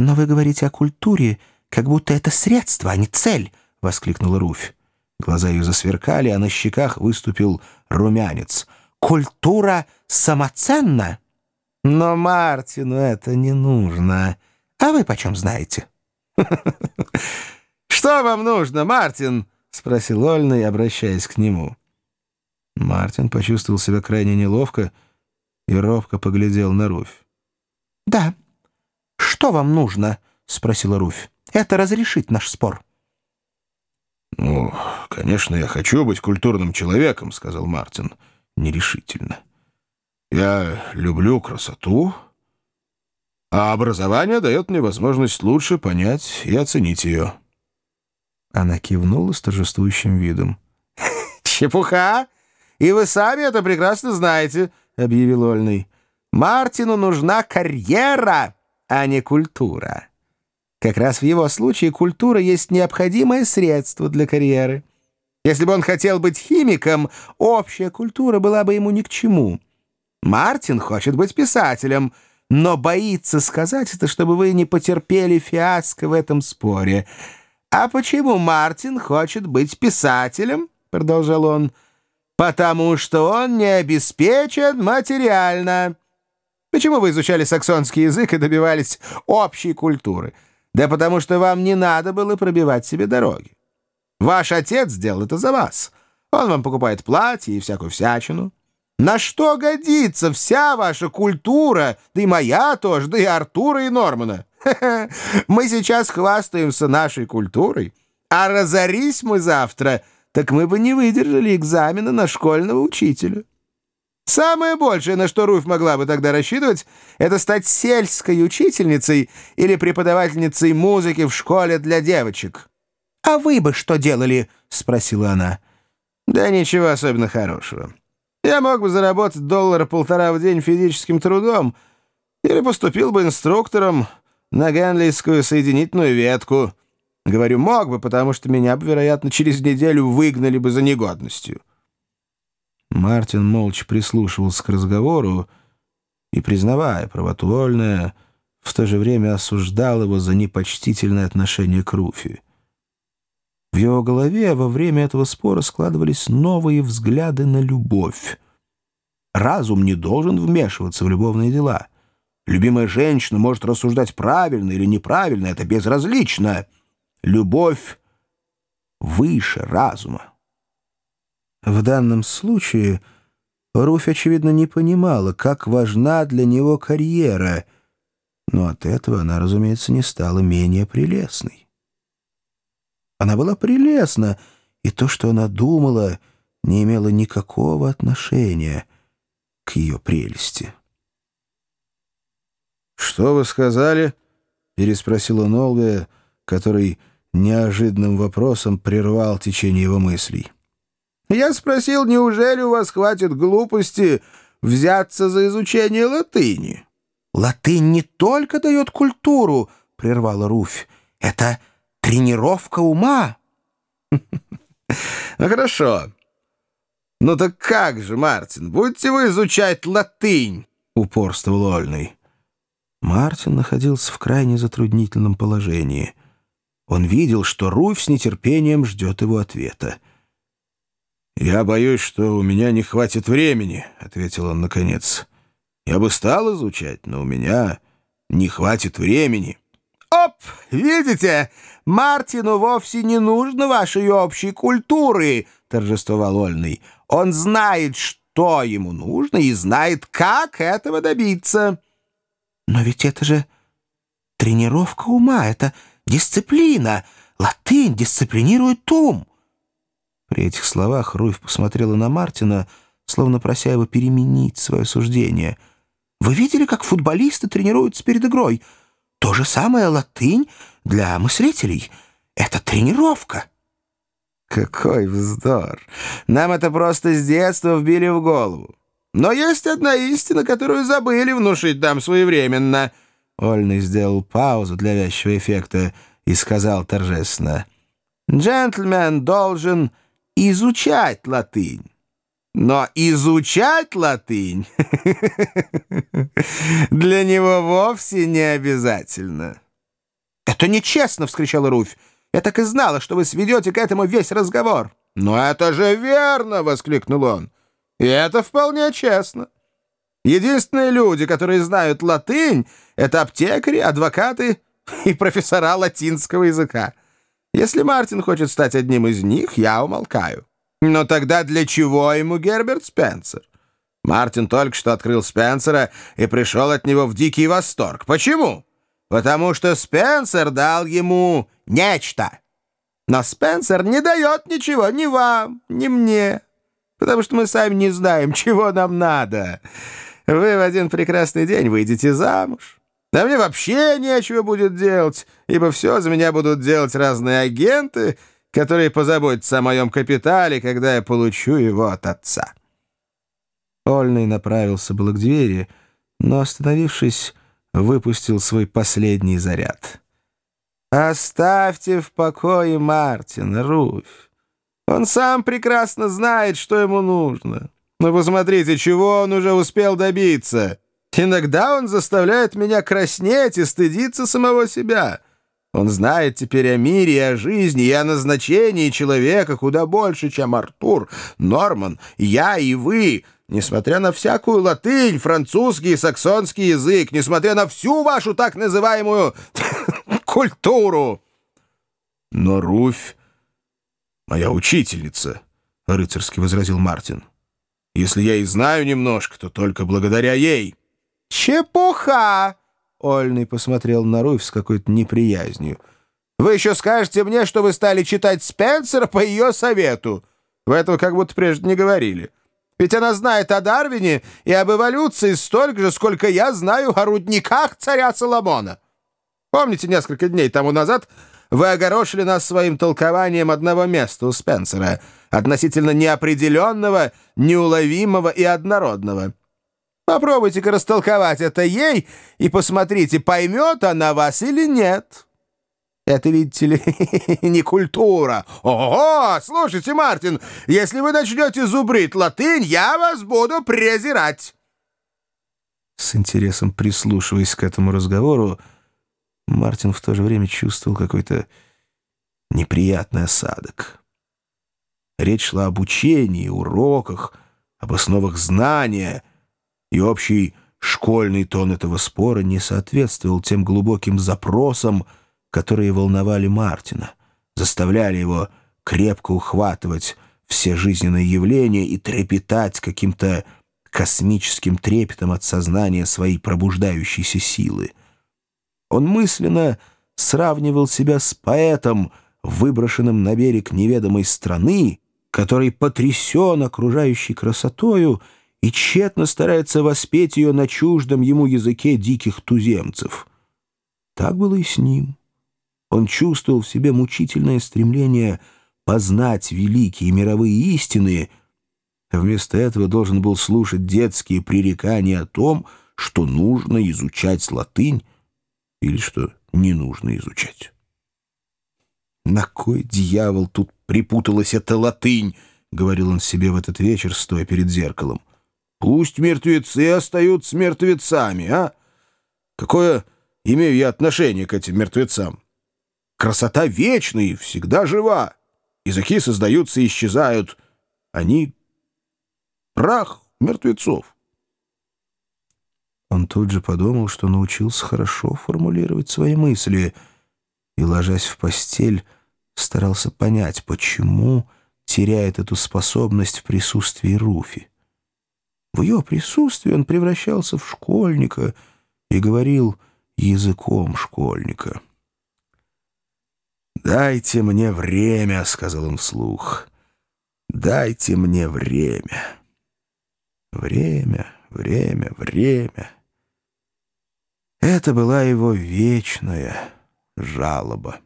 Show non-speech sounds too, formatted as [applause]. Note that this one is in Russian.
«Но вы говорите о культуре, как будто это средство, а не цель!» — воскликнула Руфь. Глаза ее засверкали, а на щеках выступил румянец. «Культура самоценна?» «Но Мартину это не нужно. А вы почем знаете?» «Что вам нужно, Мартин?» — спросил Ольный, обращаясь к нему. Мартин почувствовал себя крайне неловко и робко поглядел на Руфь. «Да. Что вам нужно?» — спросила Руфь. «Это разрешит наш спор». «Ну, конечно, я хочу быть культурным человеком», — сказал Мартин нерешительно. «Я люблю красоту, а образование дает мне возможность лучше понять и оценить ее». Она кивнула с торжествующим видом. [laughs] «Чепуха! И вы сами это прекрасно знаете», — объявил Ольный. «Мартину нужна карьера, а не культура». Как раз в его случае культура есть необходимое средство для карьеры. Если бы он хотел быть химиком, общая культура была бы ему ни к чему. Мартин хочет быть писателем, но боится сказать это, чтобы вы не потерпели фиаско в этом споре. «А почему Мартин хочет быть писателем?» — продолжал он. «Потому что он не обеспечен материально». Почему вы изучали саксонский язык и добивались общей культуры? Да потому что вам не надо было пробивать себе дороги. Ваш отец сделал это за вас. Он вам покупает платья и всякую всячину. На что годится вся ваша культура, да и моя тоже, да и Артура и Нормана? Мы сейчас хвастаемся нашей культурой, а разорись мы завтра, так мы бы не выдержали экзамена на школьного учителя. Самое большее, на что Руфь могла бы тогда рассчитывать, это стать сельской учительницей или преподавательницей музыки в школе для девочек. «А вы бы что делали?» — спросила она. «Да ничего особенно хорошего. Я мог бы заработать доллара полтора в день физическим трудом или поступил бы инструктором на Генлийскую соединительную ветку. Говорю, мог бы, потому что меня бы, вероятно, через неделю выгнали бы за негодностью». Мартин молча прислушивался к разговору и, признавая правоту Ольная, в то же время осуждал его за непочтительное отношение к Руфи. В его голове во время этого спора складывались новые взгляды на любовь. Разум не должен вмешиваться в любовные дела. Любимая женщина может рассуждать правильно или неправильно, это безразлично. Любовь выше разума. В данном случае Руфь, очевидно, не понимала, как важна для него карьера, но от этого она, разумеется, не стала менее прелестной. Она была прелестна, и то, что она думала, не имело никакого отношения к ее прелести. «Что вы сказали?» — переспросил он который неожиданным вопросом прервал течение его мыслей. Я спросил, неужели у вас хватит глупости взяться за изучение латыни? «Латынь не только дает культуру», — прервала Руфь. «Это тренировка ума». [laughs] «Ну хорошо. Ну так как же, Мартин, будете вы изучать латынь?» — упорствовал Ольный. Мартин находился в крайне затруднительном положении. Он видел, что Руфь с нетерпением ждет его ответа. «Я боюсь, что у меня не хватит времени», — ответил он наконец. «Я бы стал изучать, но у меня не хватит времени». «Оп! Видите, Мартину вовсе не нужно вашей общей культуры», — торжествовал Ольный. «Он знает, что ему нужно, и знает, как этого добиться». «Но ведь это же тренировка ума, это дисциплина. Латынь дисциплинирует ум». При этих словах Руфь посмотрела на Мартина, словно прося его переменить свое суждение. «Вы видели, как футболисты тренируются перед игрой? То же самое латынь для мыслителей. Это тренировка». «Какой вздор! Нам это просто с детства вбили в голову. Но есть одна истина, которую забыли внушить нам своевременно». Ольный сделал паузу для вязчего эффекта и сказал торжественно. «Джентльмен должен изучать латынь. Но изучать латынь [laughs] для него вовсе не обязательно. «Это нечестно!» — вскричала Руфь. «Я так и знала, что вы сведете к этому весь разговор». «Но это же верно!» — воскликнул он. «И это вполне честно. Единственные люди, которые знают латынь, — это аптекари, адвокаты и профессора латинского языка. Если Мартин хочет стать одним из них, я умолкаю. Но тогда для чего ему Герберт Спенсер? Мартин только что открыл Спенсера и пришел от него в дикий восторг. Почему? Потому что Спенсер дал ему нечто. Но Спенсер не дает ничего ни вам, ни мне, потому что мы сами не знаем, [laughs] чего нам надо. Вы в один прекрасный день выйдете замуж. Да мне вообще нечего будет делать, ибо все за меня будут делать разные агенты, которые позаботятся о моем капитале, когда я получу его от отца». Ольный направился было к двери, но, остановившись, выпустил свой последний заряд. «Оставьте в покое Мартина, Руфь. Он сам прекрасно знает, что ему нужно. Но посмотрите, чего он уже успел добиться. Иногда он заставляет меня краснеть и стыдиться самого себя». Он знает теперь о мире и о жизни, и о назначении человека куда больше, чем Артур, Норман, я и вы, несмотря на всякую латынь, французский и саксонский язык, несмотря на всю вашу так называемую [laughs] культуру. Но Руфь моя учительница, — рыцарски возразил Мартин. Если я и знаю немножко, то только благодаря ей. Чепуха! Ольный посмотрел на Руфь с какой-то неприязнью. «Вы еще скажете мне, что вы стали читать Спенсера по ее совету. Вы этого как будто прежде не говорили. Ведь она знает о Дарвине и об эволюции столько же, сколько я знаю о рудниках царя Соломона. Помните, несколько дней тому назад вы огорошили нас своим толкованием одного места у Спенсера, относительно неопределенного, неуловимого и однородного». Попробуйте-ка растолковать это ей и посмотрите, поймет она вас или нет. Это, видите ли, [laughs] не культура. Ого, слушайте, Мартин, если вы начнете зубрить латынь, я вас буду презирать. С интересом прислушиваясь к этому разговору, Мартин в то же время чувствовал какой-то неприятный осадок. Речь шла об учении, уроках, об основах знания — и общий школьный тон этого спора не соответствовал тем глубоким запросам, которые волновали Мартина, заставляли его крепко ухватывать все жизненные явления и трепетать каким-то космическим трепетом от сознания своей пробуждающейся силы. Он мысленно сравнивал себя с поэтом, выброшенным на берег неведомой страны, который потрясен окружающей красотою и тщетно старается воспеть ее на чуждом ему языке диких туземцев. Так было и с ним. Он чувствовал в себе мучительное стремление познать великие мировые истины, вместо этого должен был слушать детские пререкания о том, что нужно изучать латынь или что не нужно изучать. «На кой дьявол тут припуталась эта латынь?» — говорил он себе в этот вечер, стоя перед зеркалом. Пусть мертвецы остаются мертвецами, а? Какое имею я отношение к этим мертвецам? Красота вечна и всегда жива. Языки создаются и исчезают. Они — прах мертвецов. Он тут же подумал, что научился хорошо формулировать свои мысли и, ложась в постель, старался понять, почему теряет эту способность в присутствии Руфи. В ее присутствии он превращался в школьника и говорил языком школьника. «Дайте мне время», — сказал он вслух. «Дайте мне время». Время, время, время. Это была его вечная жалоба.